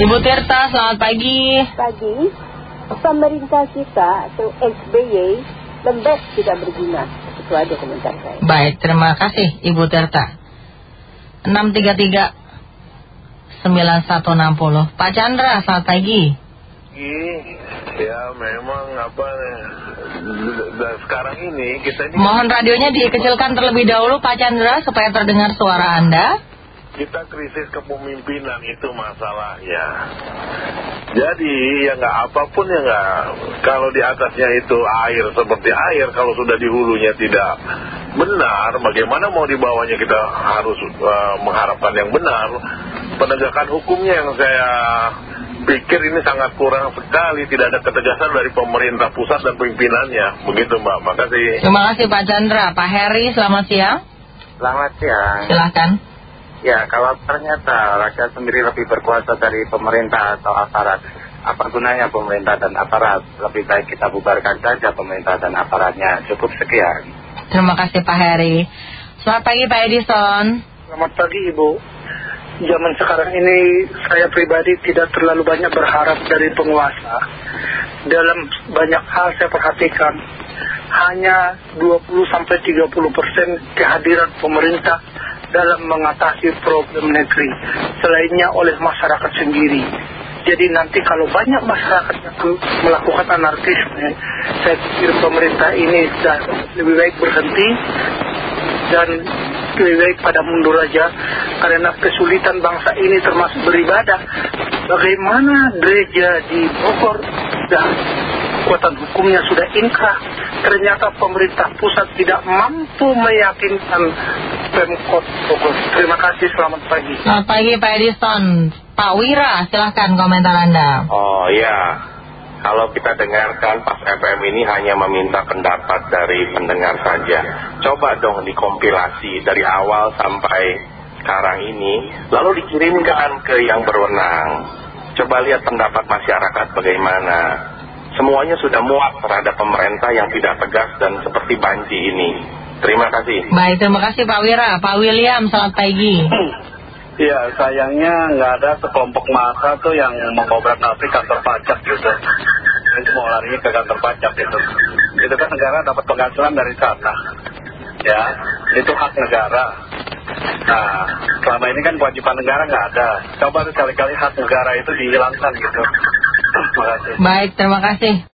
Ibu Tirta, selamat pagi. Pagi, pemerintah kita atau SBY lembek tidak berguna. Itu aja komentar saya. Baik, terima kasih Ibu Tirta. 633 9160. Pak Chandra, selamat pagi. Ya memang apa dan sekarang ini kita ini Mohon radionya dikecilkan terlebih dahulu Pak Chandra supaya terdengar suara Anda. Kita krisis kepemimpinan itu masalahnya. Jadi ya nggak apa pun ya nggak kalau di atasnya itu air seperti air kalau sudah di hulunya tidak benar bagaimana mau di bawahnya kita harus eh, mengharapkan yang benar penegakan hukumnya yang saya pikir ini sangat kurang sekali tidak ada ketegasan dari pemerintah pusat dan pimpinannya begitu mbak makasih Terima kasih Pak Chandra. Pak Heri, selamat siang. Selamat siang. Silahkan. Ya, kalau ternyata rakyat sendiri lebih berkuasa dari pemerintah atau aparat, apa gunanya pemerintah dan aparat? Lebih baik kita bubarkan saja pemerintah dan aparatnya. Cukup sekian. Terima kasih Pak Heri. Selamat pagi Pak Edison. Selamat pagi Ibu. Zaman sekarang ini saya pribadi tidak terlalu banyak berharap dari penguasa. Dalam banyak hal saya perhatikan hanya 20-30% kehadiran pemerintah dalam mengatasi problem negeri. Selainnya oleh masyarakat sendiri. Jadi nanti kalau banyak masyarakat yang melakukan anarkisme, saya pikir pemerintah ini sudah lebih baik berhenti dan lebih baik pada mundur aja karena kesulitan bangsa ini termasuk beribadah bagaimana gereja di Bogor sudah kekuatan hukumnya sudah inkrah ternyata pemerintah pusat tidak mampu meyakinkan Pemkot Bogor terima kasih selamat pagi Selamat pagi Pak Edison. Pak Wira, silahkan komentar Anda. Oh iya, kalau kita dengarkan pas FM ini hanya meminta pendapat dari pendengar saja. Coba dong dikompilasi dari awal sampai sekarang ini, lalu dikirimkan ke yang berwenang. Coba lihat pendapat masyarakat bagaimana. Semuanya sudah muak terhadap pemerintah yang tidak tegas dan seperti banci ini. Terima kasih. Baik, terima kasih Pak Wira. Pak William, selamat pagi. Iya, sayangnya nggak ada sekelompok massa tuh yang mengobrak nafik kantor pajak gitu. Itu mau larinya ke kantor pajak gitu. Itu kan negara dapat penghasilan dari sana. Ya, itu hak negara. Nah, selama ini kan kewajiban negara nggak ada. Coba sekali-kali hak negara itu dihilangkan gitu. Baik, terima kasih.